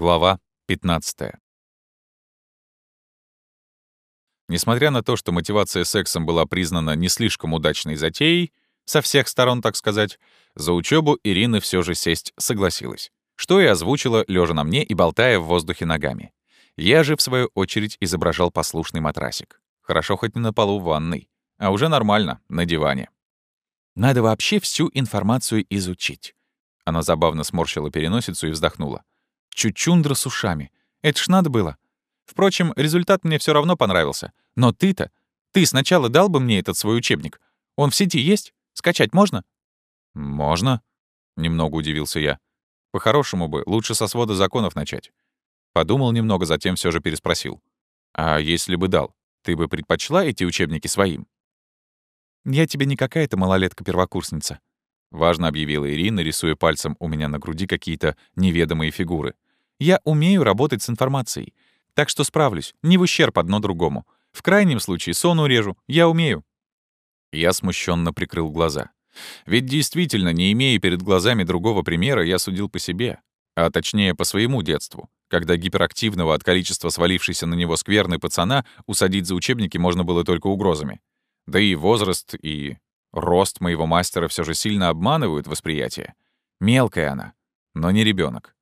Глава 15. Несмотря на то, что мотивация сексом была признана не слишком удачной затеей, со всех сторон, так сказать, за учебу Ирина все же сесть согласилась, что и озвучила, лежа на мне и болтая в воздухе ногами. Я же, в свою очередь, изображал послушный матрасик. Хорошо хоть не на полу в ванной, а уже нормально, на диване. Надо вообще всю информацию изучить. Она забавно сморщила переносицу и вздохнула. Чучундра с ушами. Это ж надо было. Впрочем, результат мне все равно понравился. Но ты-то... Ты сначала дал бы мне этот свой учебник. Он в сети есть? Скачать можно? Можно, немного удивился я. По-хорошему бы, лучше со свода законов начать. Подумал немного, затем все же переспросил. А если бы дал, ты бы предпочла эти учебники своим? Я тебе не какая-то малолетка-первокурсница. Важно объявила Ирина, рисуя пальцем у меня на груди какие-то неведомые фигуры. Я умею работать с информацией. Так что справлюсь, не в ущерб одно другому. В крайнем случае сон урежу, я умею. Я смущенно прикрыл глаза. Ведь действительно, не имея перед глазами другого примера, я судил по себе, а точнее по своему детству, когда гиперактивного от количества свалившейся на него скверны пацана усадить за учебники можно было только угрозами. Да и возраст, и рост моего мастера все же сильно обманывают восприятие. Мелкая она, но не ребенок.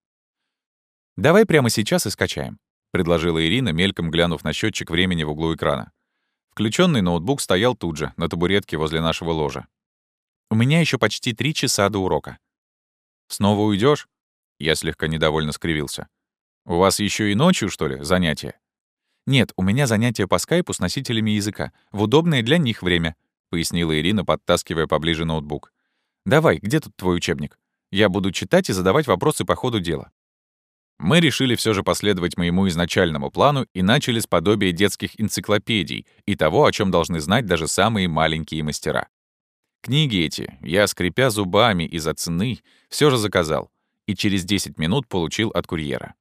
«Давай прямо сейчас и скачаем», — предложила Ирина, мельком глянув на счетчик времени в углу экрана. Включенный ноутбук стоял тут же, на табуретке возле нашего ложа. «У меня еще почти три часа до урока». «Снова уйдешь? Я слегка недовольно скривился. «У вас еще и ночью, что ли, занятия?» «Нет, у меня занятия по скайпу с носителями языка, в удобное для них время», — пояснила Ирина, подтаскивая поближе ноутбук. «Давай, где тут твой учебник? Я буду читать и задавать вопросы по ходу дела». Мы решили все же последовать моему изначальному плану и начали с подобия детских энциклопедий и того, о чем должны знать даже самые маленькие мастера. Книги эти я, скрипя зубами из-за цены, все же заказал и через 10 минут получил от курьера.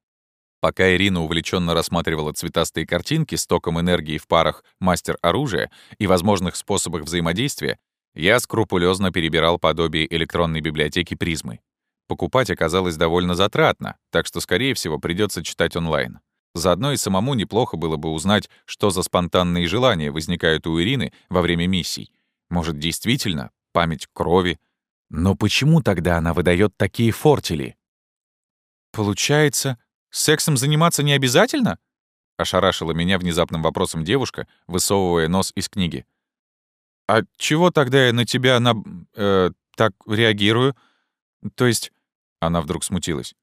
Пока Ирина увлеченно рассматривала цветастые картинки с током энергии в парах «Мастер оружия» и возможных способах взаимодействия, я скрупулезно перебирал подобие электронной библиотеки призмы. Покупать оказалось довольно затратно, так что, скорее всего, придется читать онлайн. Заодно и самому неплохо было бы узнать, что за спонтанные желания возникают у Ирины во время миссий. Может, действительно, память крови. Но почему тогда она выдает такие фортили? Получается, сексом заниматься не обязательно? Ошарашила меня внезапным вопросом девушка, высовывая нос из книги. «А чего тогда я на тебя на... Э, так реагирую? То есть она вдруг смутилась.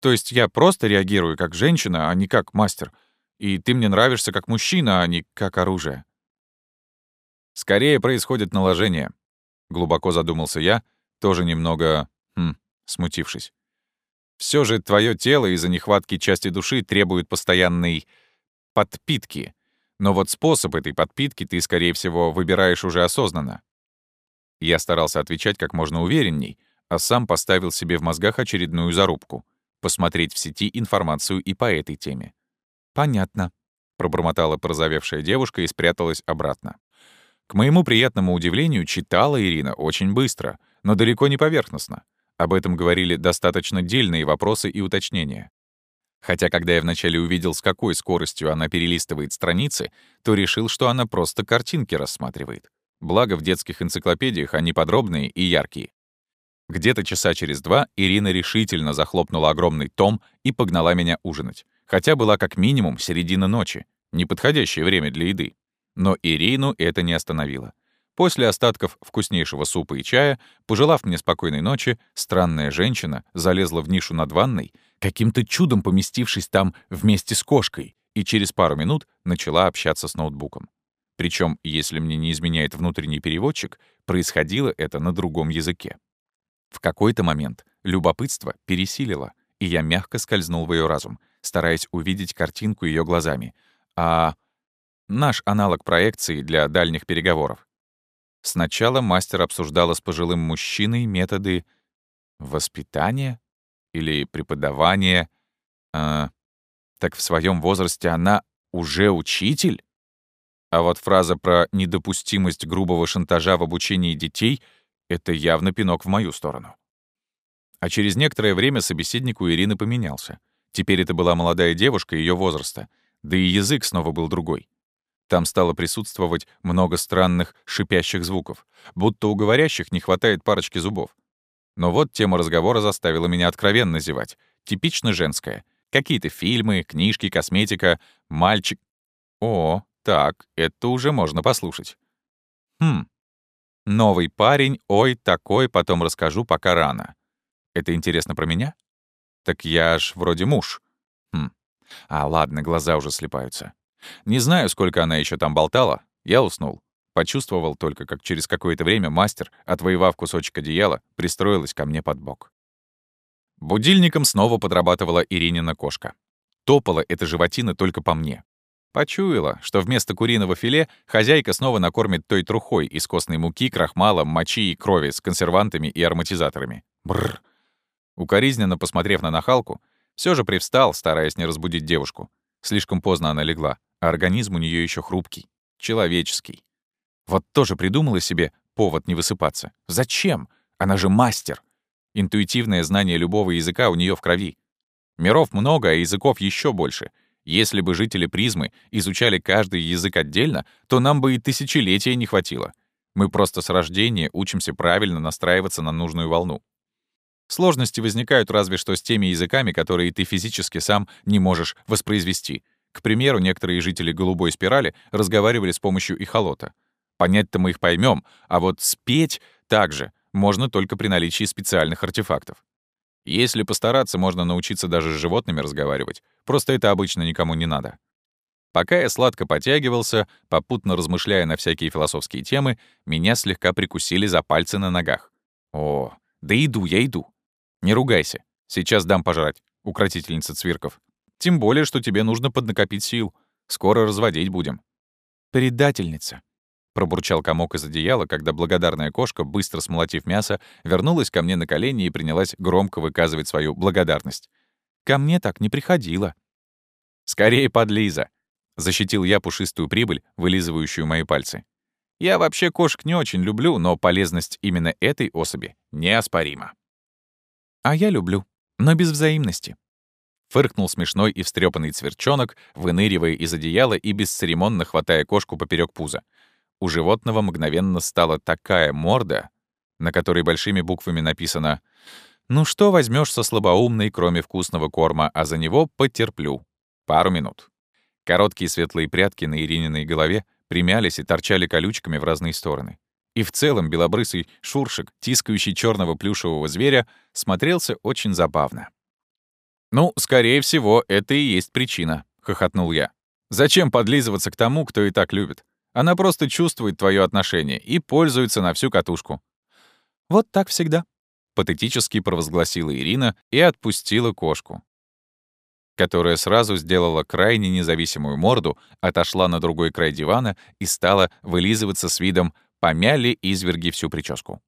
«То есть я просто реагирую как женщина, а не как мастер. И ты мне нравишься как мужчина, а не как оружие». «Скорее происходит наложение», — глубоко задумался я, тоже немного, хм, смутившись. Все же твое тело из-за нехватки части души требует постоянной подпитки. Но вот способ этой подпитки ты, скорее всего, выбираешь уже осознанно. Я старался отвечать как можно уверенней, а сам поставил себе в мозгах очередную зарубку — посмотреть в сети информацию и по этой теме. «Понятно», — пробормотала порозовевшая девушка и спряталась обратно. К моему приятному удивлению, читала Ирина очень быстро, но далеко не поверхностно. Об этом говорили достаточно дельные вопросы и уточнения. Хотя, когда я вначале увидел, с какой скоростью она перелистывает страницы, то решил, что она просто картинки рассматривает. Благо, в детских энциклопедиях они подробные и яркие. Где-то часа через два Ирина решительно захлопнула огромный том и погнала меня ужинать. Хотя была как минимум середина ночи, неподходящее время для еды. Но Ирину это не остановило. После остатков вкуснейшего супа и чая, пожелав мне спокойной ночи, странная женщина залезла в нишу над ванной, каким-то чудом поместившись там вместе с кошкой, и через пару минут начала общаться с ноутбуком. Причем, если мне не изменяет внутренний переводчик, происходило это на другом языке. В какой-то момент любопытство пересилило, и я мягко скользнул в ее разум, стараясь увидеть картинку ее глазами. А наш аналог проекции для дальних переговоров. Сначала мастер обсуждала с пожилым мужчиной методы воспитания или преподавания. А, так в своем возрасте она уже учитель? А вот фраза про недопустимость грубого шантажа в обучении детей — это явно пинок в мою сторону. А через некоторое время собеседник у Ирины поменялся. Теперь это была молодая девушка ее возраста, да и язык снова был другой. Там стало присутствовать много странных шипящих звуков, будто у говорящих не хватает парочки зубов. Но вот тема разговора заставила меня откровенно зевать. Типично женская. Какие-то фильмы, книжки, косметика, мальчик. О, так, это уже можно послушать. Хм. Новый парень, ой, такой, потом расскажу, пока рано. Это интересно про меня? Так я ж вроде муж. Хм. А, ладно, глаза уже слепаются. Не знаю, сколько она еще там болтала. Я уснул. Почувствовал только, как через какое-то время мастер, отвоевав кусочек одеяла, пристроилась ко мне под бок. Будильником снова подрабатывала Иринина кошка. Топала эта животина только по мне. Почуяла, что вместо куриного филе хозяйка снова накормит той трухой из костной муки, крахмала, мочи и крови с консервантами и ароматизаторами. Бррр. Укоризненно посмотрев на нахалку, все же привстал, стараясь не разбудить девушку. Слишком поздно она легла, а организм у нее еще хрупкий, человеческий. Вот тоже придумала себе повод не высыпаться. Зачем? Она же мастер. Интуитивное знание любого языка у нее в крови. Миров много, а языков еще больше. Если бы жители призмы изучали каждый язык отдельно, то нам бы и тысячелетия не хватило. Мы просто с рождения учимся правильно настраиваться на нужную волну. Сложности возникают разве что с теми языками, которые ты физически сам не можешь воспроизвести. К примеру, некоторые жители голубой спирали разговаривали с помощью ихолота. Понять-то мы их поймем, а вот спеть также можно только при наличии специальных артефактов. Если постараться, можно научиться даже с животными разговаривать. Просто это обычно никому не надо. Пока я сладко потягивался, попутно размышляя на всякие философские темы, меня слегка прикусили за пальцы на ногах. О, да иду я, иду. Не ругайся. Сейчас дам пожрать, укротительница цвирков. Тем более, что тебе нужно поднакопить сил. Скоро разводить будем. Предательница. Пробурчал комок из одеяла, когда благодарная кошка, быстро смолотив мясо, вернулась ко мне на колени и принялась громко выказывать свою благодарность. «Ко мне так не приходила». «Скорее, подлиза!» — защитил я пушистую прибыль, вылизывающую мои пальцы. «Я вообще кошек не очень люблю, но полезность именно этой особи неоспорима». А я люблю, но без взаимности. Фыркнул смешной и встрепанный цверчонок, выныривая из одеяла и бесцеремонно хватая кошку поперек пуза. У животного мгновенно стала такая морда, на которой большими буквами написано «Ну что возьмешь со слабоумной, кроме вкусного корма, а за него потерплю». Пару минут. Короткие светлые прядки на Ирининой голове примялись и торчали колючками в разные стороны. И в целом белобрысый шуршик, тискающий черного плюшевого зверя, смотрелся очень забавно. «Ну, скорее всего, это и есть причина», — хохотнул я. «Зачем подлизываться к тому, кто и так любит? Она просто чувствует твое отношение и пользуется на всю катушку». «Вот так всегда», — патетически провозгласила Ирина и отпустила кошку, которая сразу сделала крайне независимую морду, отошла на другой край дивана и стала вылизываться с видом Помяли изверги всю прическу.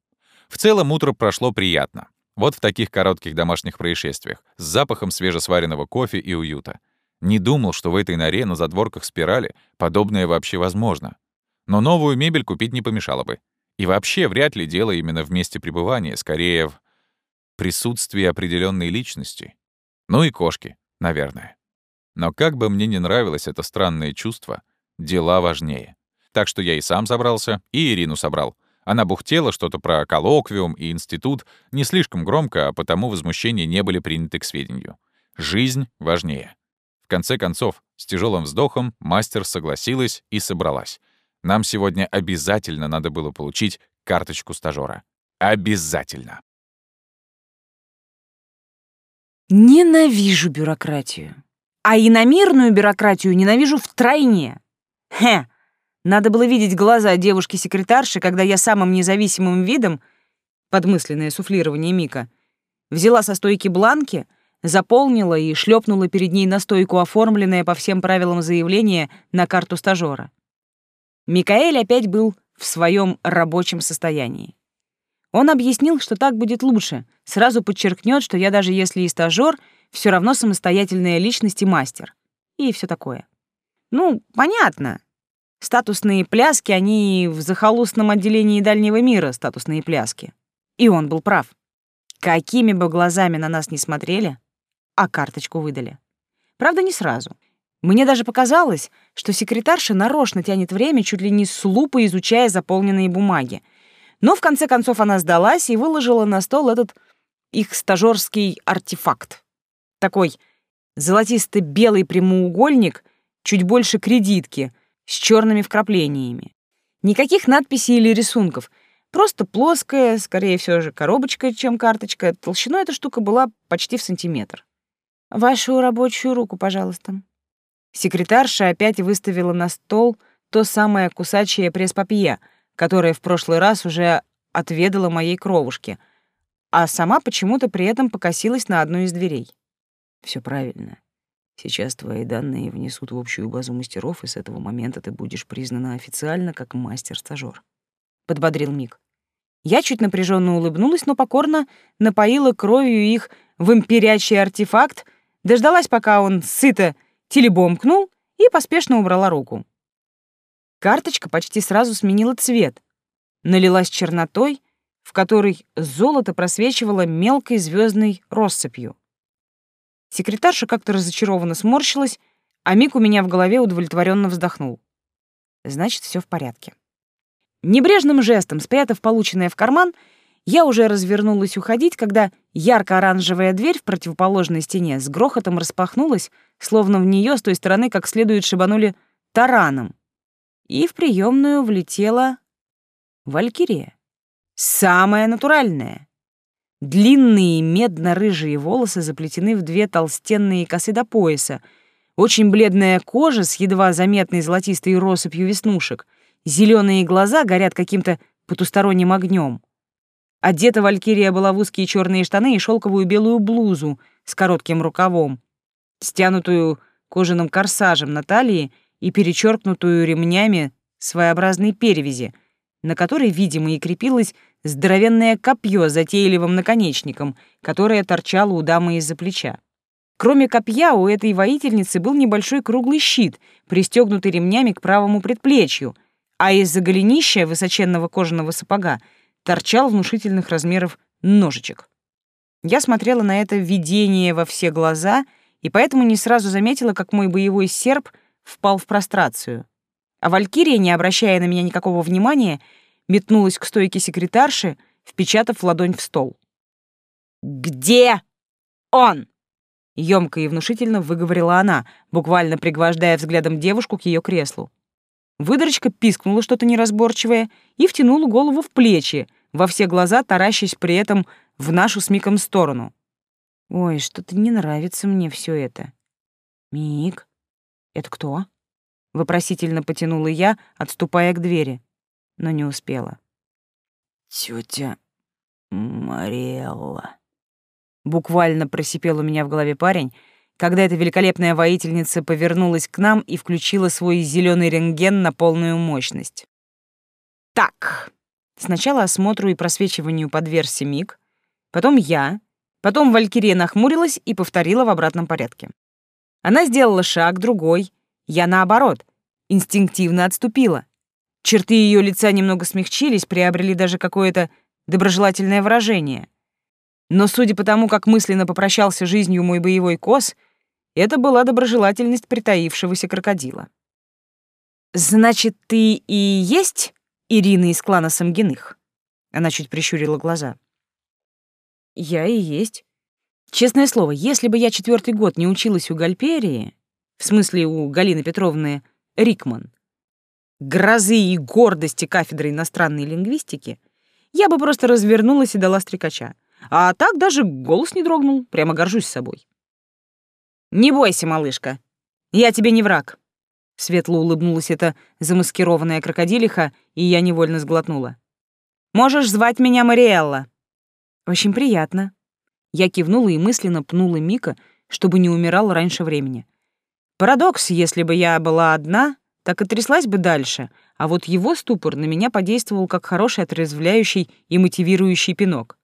В целом утро прошло приятно. Вот в таких коротких домашних происшествиях, с запахом свежесваренного кофе и уюта. Не думал, что в этой норе на задворках спирали подобное вообще возможно. Но новую мебель купить не помешало бы. И вообще вряд ли дело именно в месте пребывания, скорее в присутствии определенной личности. Ну и кошки, наверное. Но как бы мне не нравилось это странное чувство, дела важнее. Так что я и сам собрался, и Ирину собрал. Она бухтела что-то про коллоквиум и институт, не слишком громко, а потому возмущения не были приняты к сведению. Жизнь важнее. В конце концов, с тяжелым вздохом мастер согласилась и собралась. Нам сегодня обязательно надо было получить карточку стажера. Обязательно. Ненавижу бюрократию. А иномирную бюрократию ненавижу втройне. Хе, надо было видеть глаза девушки-секретарши, когда я самым независимым видом, подмысленное суфлирование Мика, взяла со стойки бланки, заполнила и шлепнула перед ней на стойку оформленное по всем правилам заявление на карту стажера. Микаэль опять был в своем рабочем состоянии. Он объяснил, что так будет лучше, сразу подчеркнет, что я даже если и стажёр, все равно самостоятельная личность и мастер. И все такое. Ну, понятно. Статусные пляски, они в захолустном отделении дальнего мира статусные пляски. И он был прав. Какими бы глазами на нас ни смотрели, а карточку выдали. Правда, не сразу. Мне даже показалось, что секретарша нарочно тянет время, чуть ли не с лупой изучая заполненные бумаги. Но в конце концов она сдалась и выложила на стол этот их стажерский артефакт. Такой золотисто-белый прямоугольник, чуть больше кредитки, с черными вкраплениями. Никаких надписей или рисунков, просто плоская, скорее всего же, коробочка, чем карточка. Толщиной эта штука была почти в сантиметр. «Вашу рабочую руку, пожалуйста». Секретарша опять выставила на стол то самое кусачее пресс-папье, которое в прошлый раз уже отведала моей кровушке, а сама почему-то при этом покосилась на одну из дверей. Все правильно. Сейчас твои данные внесут в общую базу мастеров, и с этого момента ты будешь признана официально как мастер-стажёр», — подбодрил Мик. Я чуть напряженно улыбнулась, но покорно напоила кровью их в имперячий артефакт, дождалась, пока он сыто телебомкнул и поспешно убрала руку. Карточка почти сразу сменила цвет, налилась чернотой, в которой золото просвечивало мелкой звездной россыпью. Секретарша как-то разочарованно сморщилась, а Мик у меня в голове удовлетворенно вздохнул. Значит, все в порядке. Небрежным жестом, спрятав полученное в карман, я уже развернулась уходить, когда ярко-оранжевая дверь в противоположной стене с грохотом распахнулась, словно в нее с той стороны как следует шибанули тараном. И в приемную влетела Валькирия. Самая натуральная. Длинные медно-рыжие волосы заплетены в две толстенные косы до пояса, очень бледная кожа с едва заметной золотистой россыпью веснушек, зеленые глаза горят каким-то потусторонним огнем. Одета Валькирия была в узкие черные штаны и шелковую белую блузу с коротким рукавом, стянутую кожаным корсажем на талии и перечеркнутую ремнями своеобразной перевязи, на которой, видимо, и крепилась здоровенное копье с затейливым наконечником, которое торчало у дамы из-за плеча. Кроме копья, у этой воительницы был небольшой круглый щит, пристегнутый ремнями к правому предплечью, а из-за голенища высоченного кожаного сапога торчал внушительных размеров ножичек. Я смотрела на это видение во все глаза и поэтому не сразу заметила, как мой боевой серп впал в прострацию. А Валькирия, не обращая на меня никакого внимания, метнулась к стойке секретарши, впечатав ладонь в стол. «Где он?» Ёмко и внушительно выговорила она, буквально пригвождая взглядом девушку к ее креслу. Выдорочка пискнула что-то неразборчивое и втянула голову в плечи, во все глаза таращась при этом в нашу с Миком сторону. «Ой, что-то не нравится мне все это». «Мик, это кто?» Вопросительно потянула я, отступая к двери но не успела. Тетя Мариэлла. Буквально просипел у меня в голове парень, когда эта великолепная воительница повернулась к нам и включила свой зеленый рентген на полную мощность. Так, сначала осмотру и просвечиванию подвергся Миг, потом я, потом Валькирия нахмурилась и повторила в обратном порядке. Она сделала шаг, другой, я наоборот, инстинктивно отступила. Черты ее лица немного смягчились, приобрели даже какое-то доброжелательное выражение. Но судя по тому, как мысленно попрощался жизнью мой боевой кос, это была доброжелательность притаившегося крокодила. «Значит, ты и есть Ирина из клана Самгиных?» Она чуть прищурила глаза. «Я и есть. Честное слово, если бы я четвертый год не училась у Гальперии, в смысле у Галины Петровны Рикман, грозы и гордости кафедры иностранной лингвистики, я бы просто развернулась и дала стрекача. А так даже голос не дрогнул, прямо горжусь собой. «Не бойся, малышка, я тебе не враг», — светло улыбнулась эта замаскированная крокодилиха, и я невольно сглотнула. «Можешь звать меня Мариэлла». «Очень приятно». Я кивнула и мысленно пнула Мика, чтобы не умирал раньше времени. Парадокс, если бы я была одна, так и тряслась бы дальше, а вот его ступор на меня подействовал как хороший отрезвляющий и мотивирующий пинок.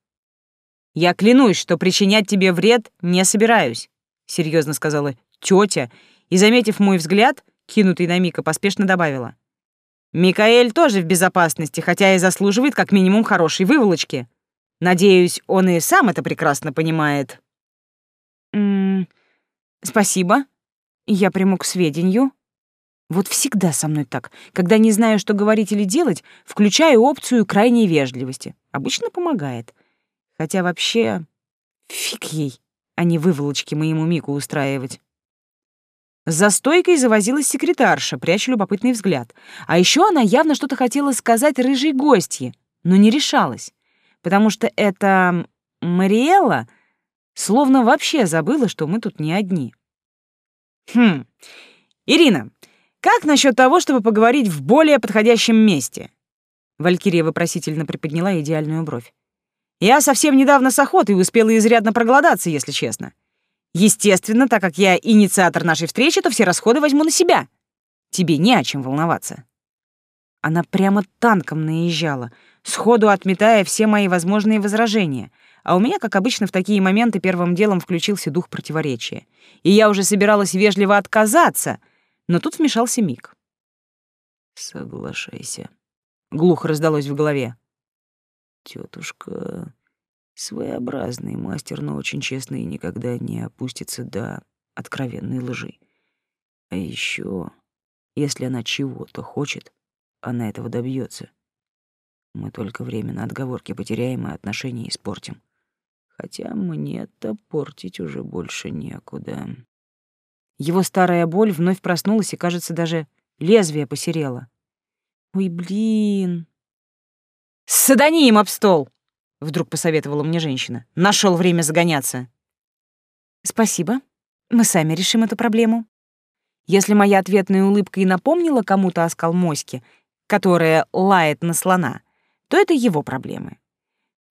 «Я клянусь, что причинять тебе вред не собираюсь», — серьезно сказала тетя, и, заметив мой взгляд, кинутый на Мика, поспешно добавила. «Микаэль тоже в безопасности, хотя и заслуживает как минимум хорошей выволочки. Надеюсь, он и сам это прекрасно понимает». М -м спасибо. Я приму к сведению. Вот всегда со мной так. Когда не знаю, что говорить или делать, включаю опцию крайней вежливости. Обычно помогает. Хотя вообще фиг ей, а не выволочки моему Мику устраивать. За стойкой завозилась секретарша, пряча любопытный взгляд. А еще она явно что-то хотела сказать рыжей гостье, но не решалась, потому что эта Мариэлла словно вообще забыла, что мы тут не одни. «Хм, Ирина, как насчет того, чтобы поговорить в более подходящем месте?» Валькирия вопросительно приподняла идеальную бровь. «Я совсем недавно с охотой успела изрядно проголодаться, если честно. Естественно, так как я инициатор нашей встречи, то все расходы возьму на себя. Тебе не о чем волноваться». Она прямо танком наезжала, сходу отметая все мои возможные возражения, а у меня, как обычно, в такие моменты первым делом включился дух противоречия. И я уже собиралась вежливо отказаться, но тут вмешался Мик. «Соглашайся», — глухо раздалось в голове. Тетушка Своеобразный мастер, но очень честный и никогда не опустится до откровенной лжи. А еще, если она чего-то хочет, она этого добьется. Мы только время на отговорки потеряем и отношения испортим. Хотя мне-то портить уже больше некуда. Его старая боль вновь проснулась, и, кажется, даже лезвие посерело. Ой, блин. Садани им об стол! Вдруг посоветовала мне женщина. Нашел время загоняться. Спасибо. Мы сами решим эту проблему. Если моя ответная улыбка и напомнила кому-то о скалмоське, которая лает на слона, то это его проблемы.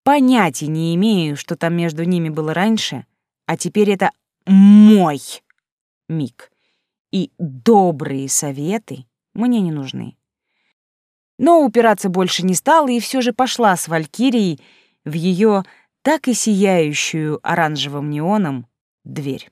Понятия не имею, что там между ними было раньше, а теперь это мой миг. И добрые советы мне не нужны. Но упираться больше не стала и все же пошла с Валькирией в ее так и сияющую оранжевым неоном дверь.